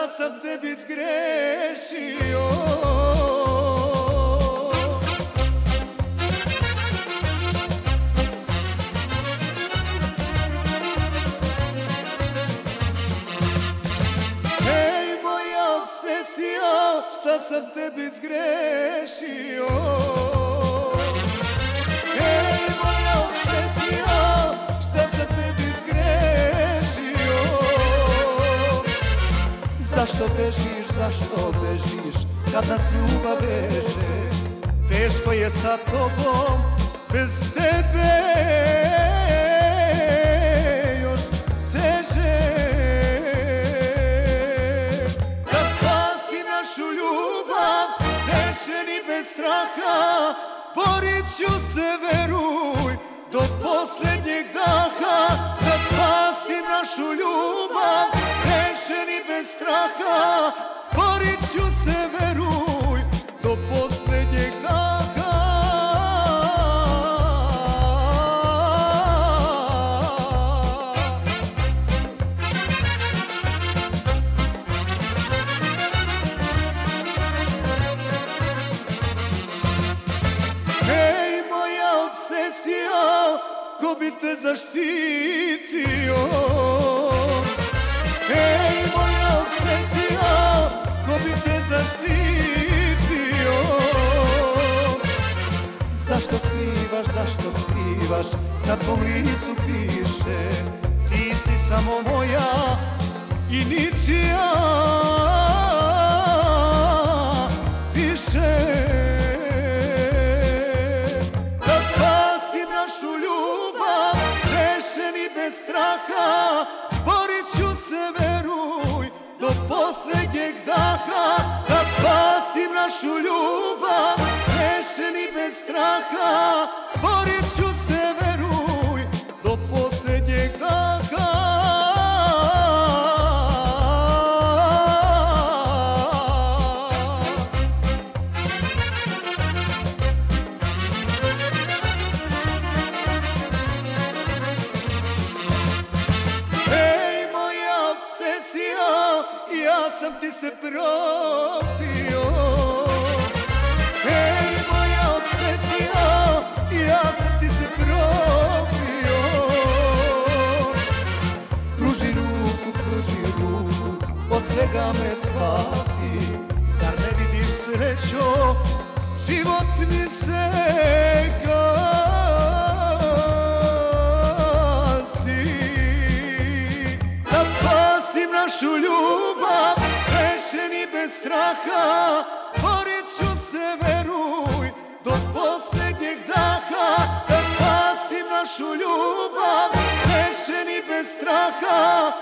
šta sam tebi zgrešio Ej moja obsesija, šta sam tebi zgrešio Zašto bežiš, zašto bežiš, kad nas ljubav veže? Teško je sa tobom, bez tebe. Još teže. Da spasim našu ljubav, rešeni bez straha Borit ću se, veruj, do posljednjeg daha Borit ću se, veruj, do posljednjeg daha Ej moja obsesija, ko bi te zaštitio na tvom licu piše. Ti si samo moja i više Da spasim našu ljubav, rešeni bez straha. Borit ću se, veruj, do posljednjeg daha. Da spasim našu ljubav, rešeni bez straha. Borit sam ti se propio. Ej moja obsesija, ja sam ti se propio. Pruži ruku, pruži ruku, od svega me spasi. Zar ne vidiš srećo, život mi se bez straha Borit ću se, veruj, do posljednjeg daha Da spasim našu ljubav, rešeni bez straha